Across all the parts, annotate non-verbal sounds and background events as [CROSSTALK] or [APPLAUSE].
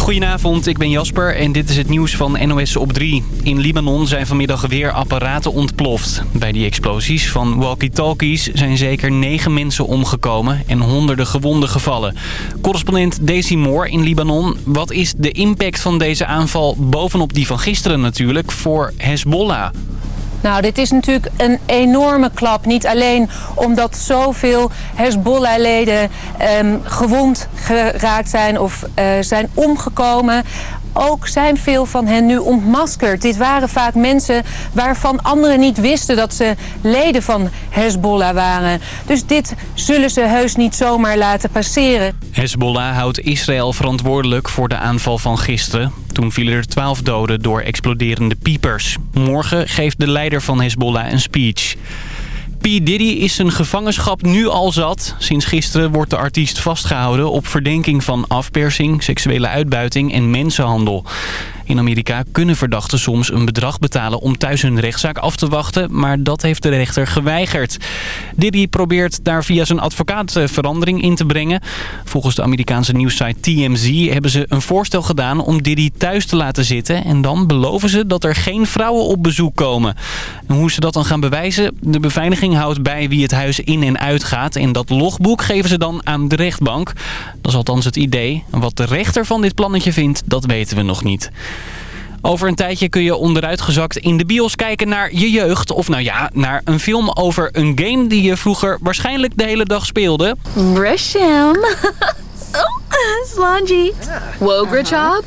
Goedenavond, ik ben Jasper en dit is het nieuws van NOS op 3. In Libanon zijn vanmiddag weer apparaten ontploft. Bij die explosies van walkie-talkies zijn zeker negen mensen omgekomen en honderden gewonden gevallen. Correspondent Daisy Moore in Libanon. Wat is de impact van deze aanval bovenop die van gisteren natuurlijk voor Hezbollah? Nou, dit is natuurlijk een enorme klap. Niet alleen omdat zoveel Hezbollah-leden ehm, gewond geraakt zijn of uh, zijn omgekomen ook zijn veel van hen nu ontmaskerd. Dit waren vaak mensen waarvan anderen niet wisten dat ze leden van Hezbollah waren. Dus dit zullen ze heus niet zomaar laten passeren. Hezbollah houdt Israël verantwoordelijk voor de aanval van gisteren. Toen vielen er twaalf doden door exploderende piepers. Morgen geeft de leider van Hezbollah een speech. P. Diddy is zijn gevangenschap nu al zat. Sinds gisteren wordt de artiest vastgehouden op verdenking van afpersing, seksuele uitbuiting en mensenhandel. In Amerika kunnen verdachten soms een bedrag betalen om thuis hun rechtszaak af te wachten, maar dat heeft de rechter geweigerd. Diddy probeert daar via zijn advocaat verandering in te brengen. Volgens de Amerikaanse nieuwssite TMZ hebben ze een voorstel gedaan om Diddy thuis te laten zitten en dan beloven ze dat er geen vrouwen op bezoek komen. En hoe ze dat dan gaan bewijzen? De beveiliging houdt bij wie het huis in en uit gaat en dat logboek geven ze dan aan de rechtbank. Dat is althans het idee. Wat de rechter van dit plannetje vindt, dat weten we nog niet. Over een tijdje kun je onderuitgezakt in de bios kijken naar je jeugd. Of nou ja, naar een film over een game die je vroeger waarschijnlijk de hele dag speelde. Brasham. [LAUGHS] oh, Slangy. [LAUGHS] Wograchop.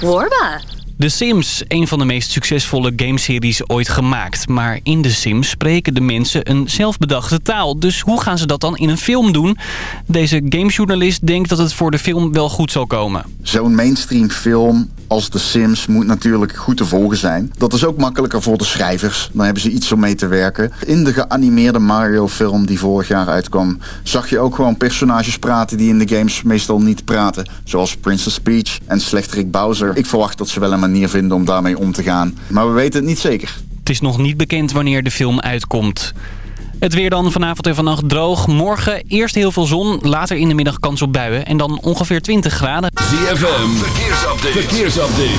Warba. The Sims, een van de meest succesvolle gameseries ooit gemaakt. Maar in The Sims spreken de mensen een zelfbedachte taal. Dus hoe gaan ze dat dan in een film doen? Deze gamejournalist denkt dat het voor de film wel goed zal komen. Zo'n mainstream film als The Sims moet natuurlijk goed te volgen zijn. Dat is ook makkelijker voor de schrijvers. Dan hebben ze iets om mee te werken. In de geanimeerde Mario film die vorig jaar uitkwam... zag je ook gewoon personages praten die in de games meestal niet praten. Zoals Princess Peach en Slechterik Bowser. Ik verwacht dat ze wel een manier vinden om daarmee om te gaan. Maar we weten het niet zeker. Het is nog niet bekend wanneer de film uitkomt. Het weer dan vanavond en vannacht droog. Morgen eerst heel veel zon, later in de middag kans op buien. En dan ongeveer 20 graden. ZFM, verkeersupdate. verkeersupdate.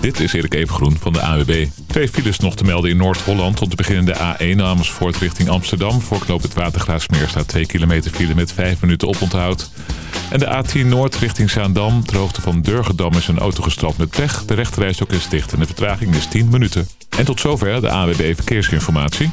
Dit is Erik Evengroen van de AWB. Twee files nog te melden in Noord-Holland. Om te beginnen de A1 Amersfoort richting Amsterdam. Voor knoop het Watergraafsmeer staat 2 kilometer file met 5 minuten oponthoud. En de A10 Noord richting Zaandam. Ter hoogte van Durgedam is een auto gestrapt met pech. De rechterreis ook is dicht en de vertraging is 10 minuten. En tot zover de AWB Verkeersinformatie.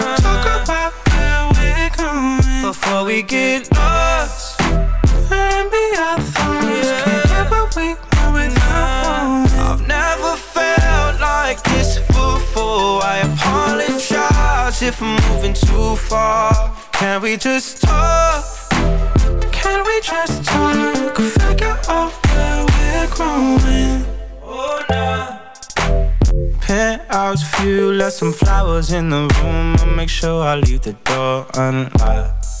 Before we get lost. And be our thoughts. Can't get what we want without I've never felt like this before. I apologize if I'm moving too far. Can we just talk? Can we just talk? Figure out where we're growing. Oh, nah. Penthouse view, left some flowers in the room. I'll make sure I leave the door unlocked.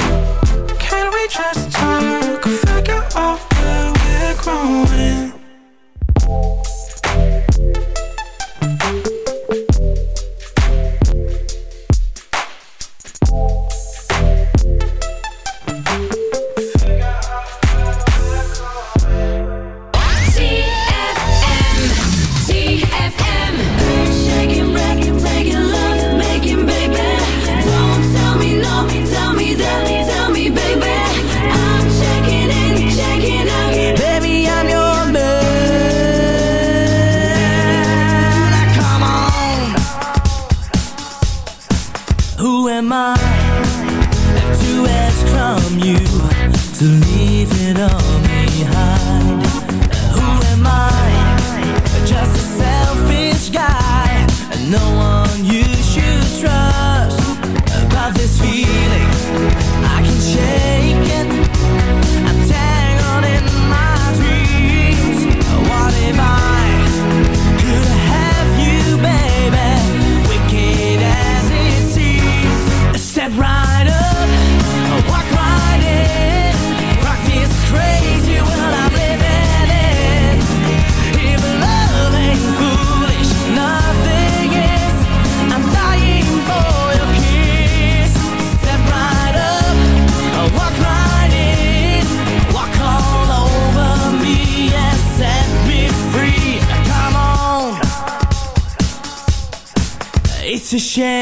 It's a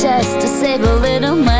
just to save a little money.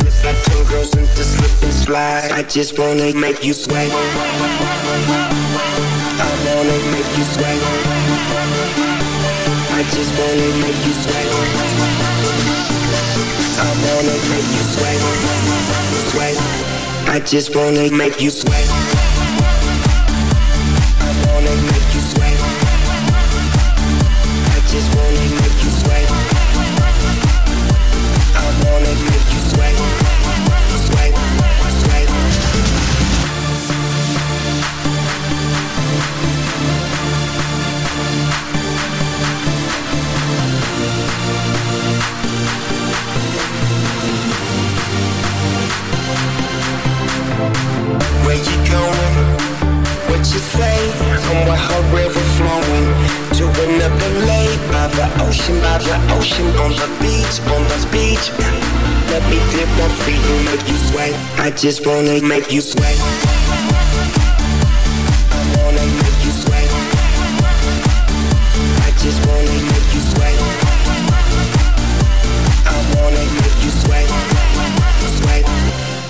I turn girls slip and slide. I just wanna make you sweat. I wanna make you sweat. I just wanna make you sweat. I wanna make you sweat. Sweat. I just wanna make you sweat. The beach, on the beach. Let me dip my feet and make you sweat. I just wanna make you sweat. I wanna make you sweat. I just wanna make you sweat. I wanna make you sweat. Sweat.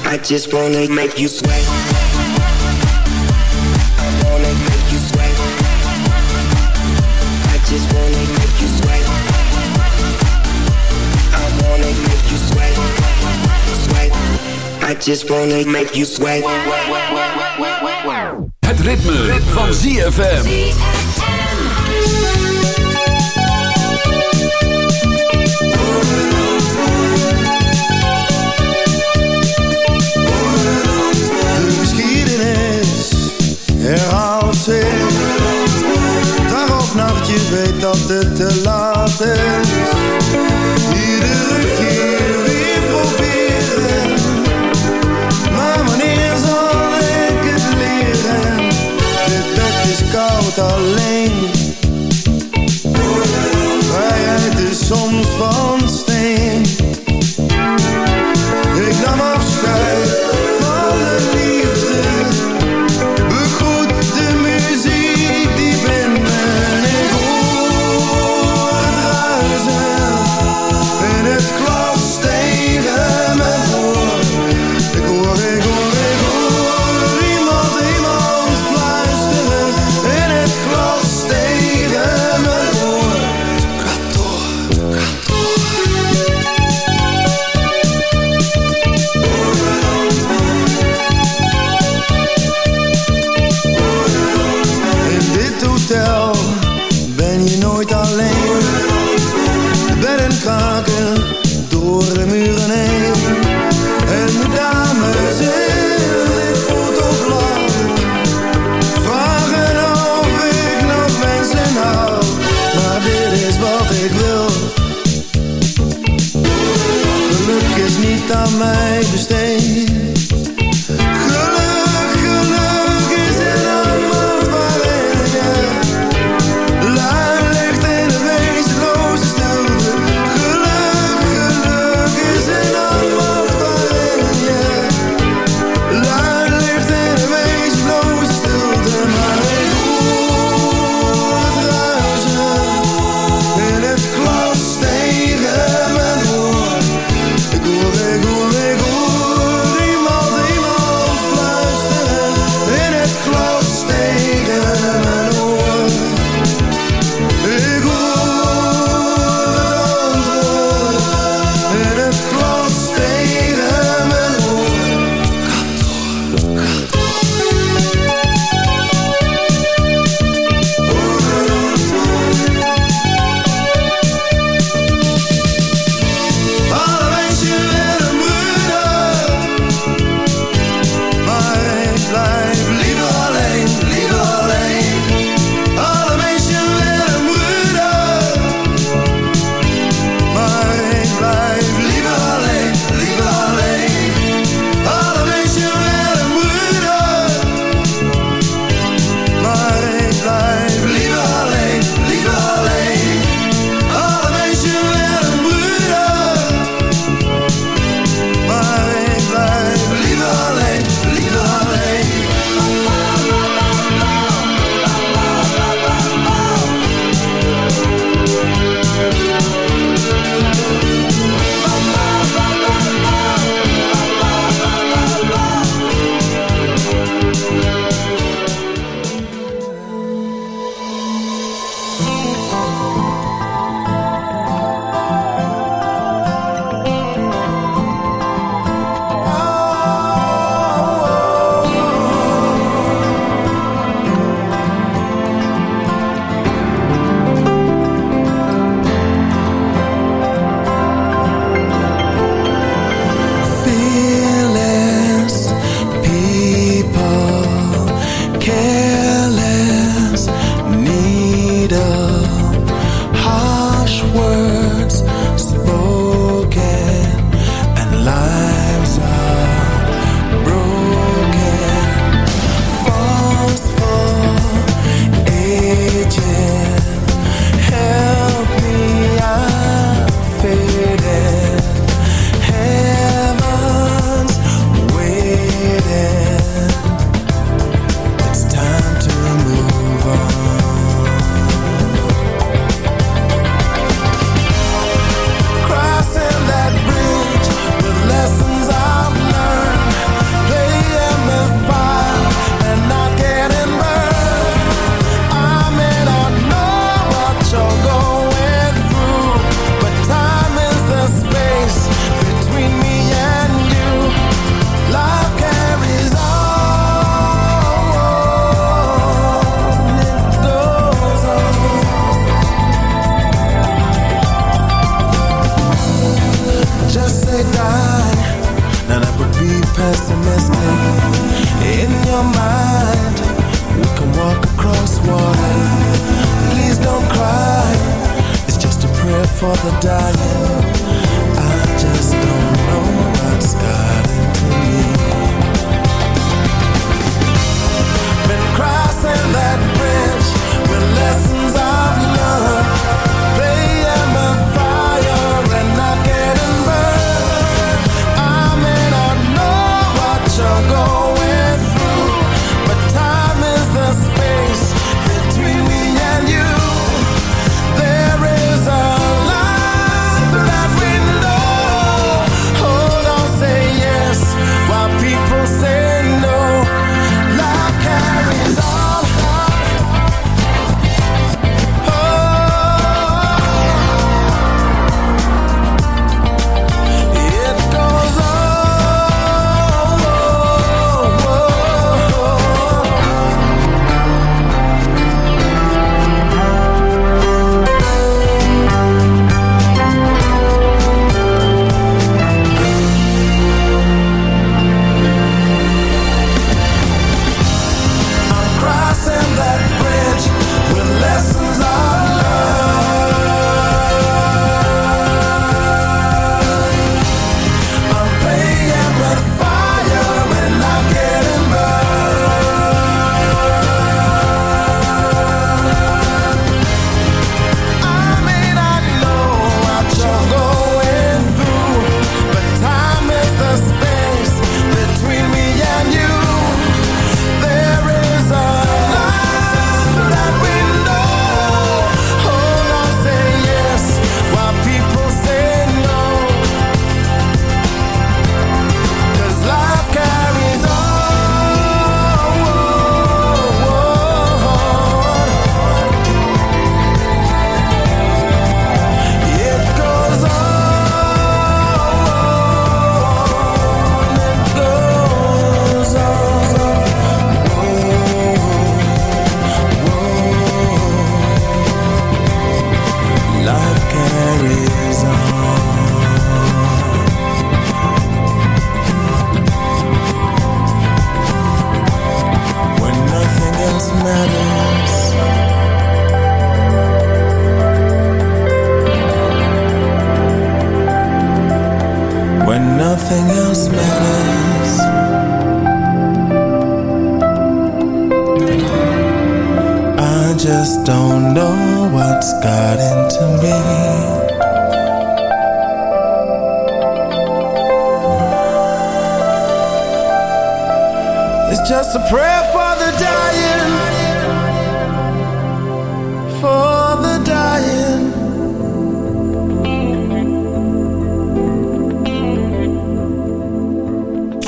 I just wanna make you sweat. Just wanna make you sweat. Het ritme, van ZFM. De geschiedenis herhaalt zich. Dag of nacht, je weet dat het te laat is. Alleen. Vrijheid is soms van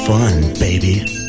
Fun, baby.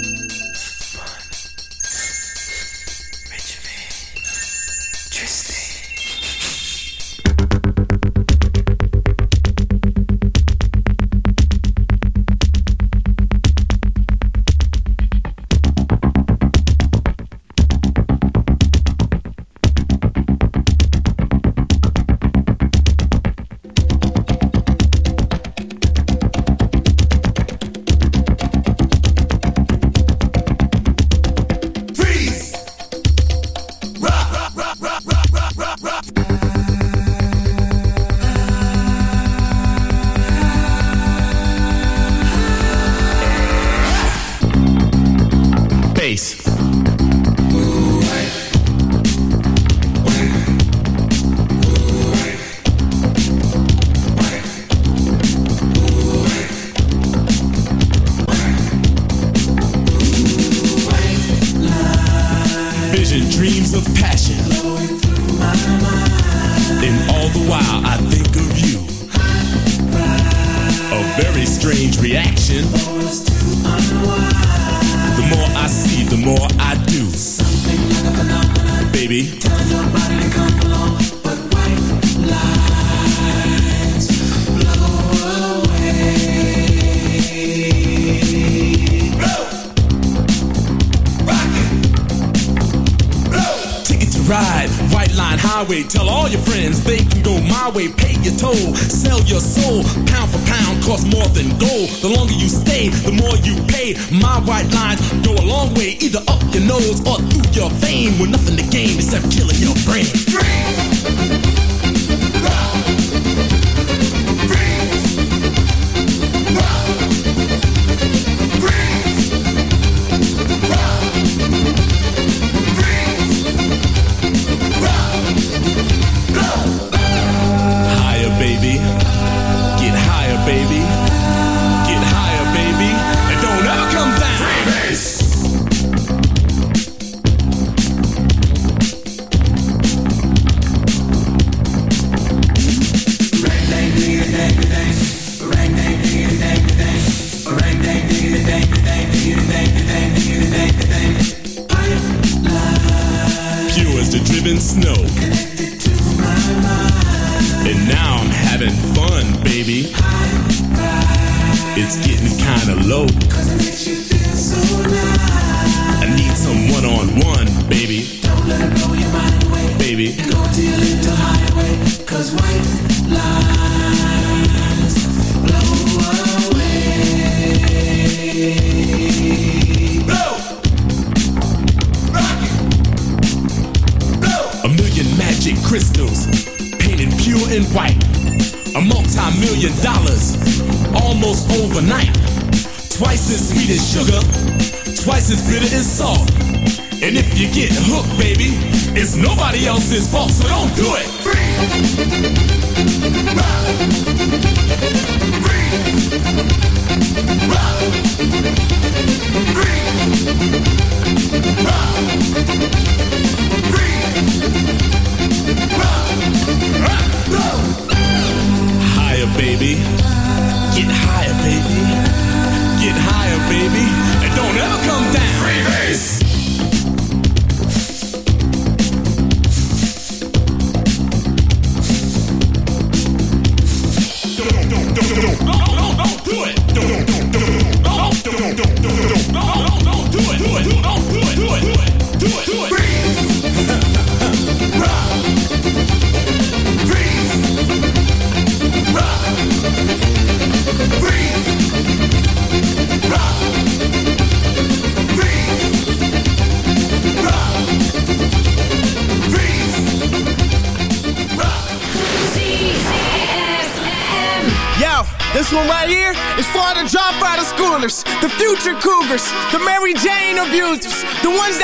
The ones that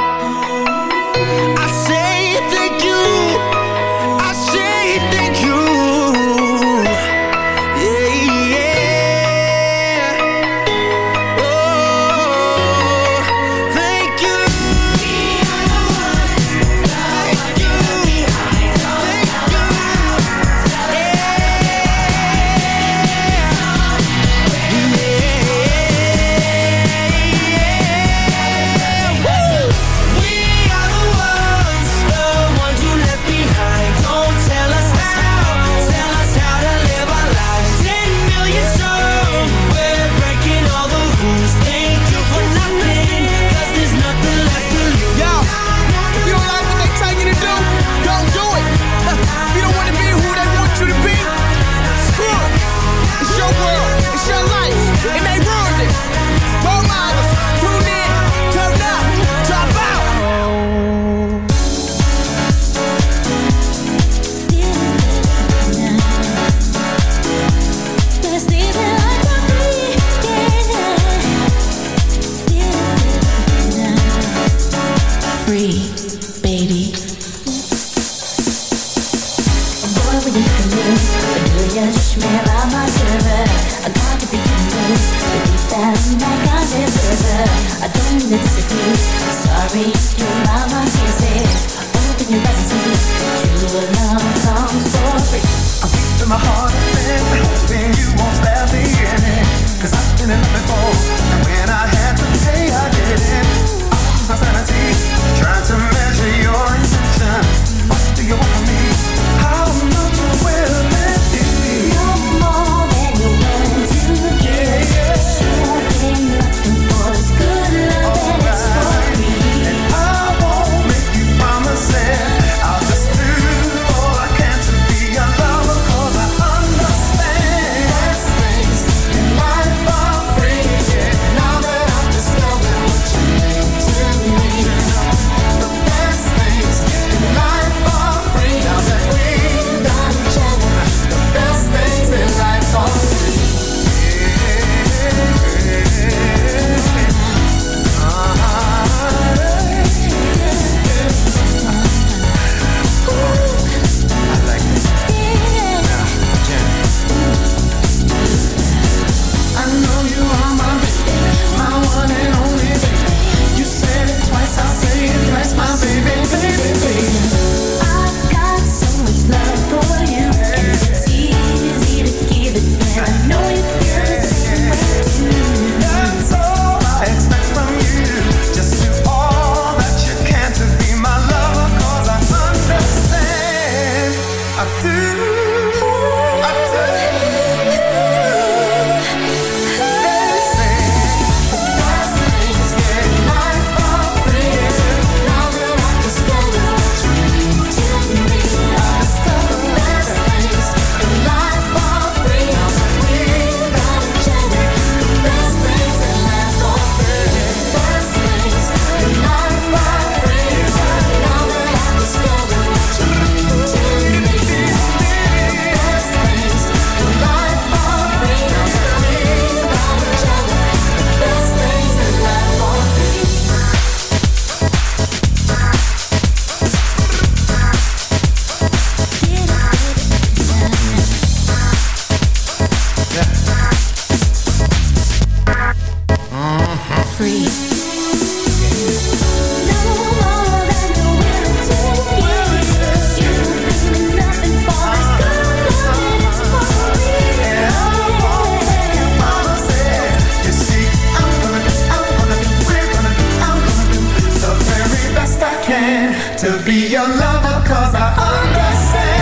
Can to be your lover, cause I understand.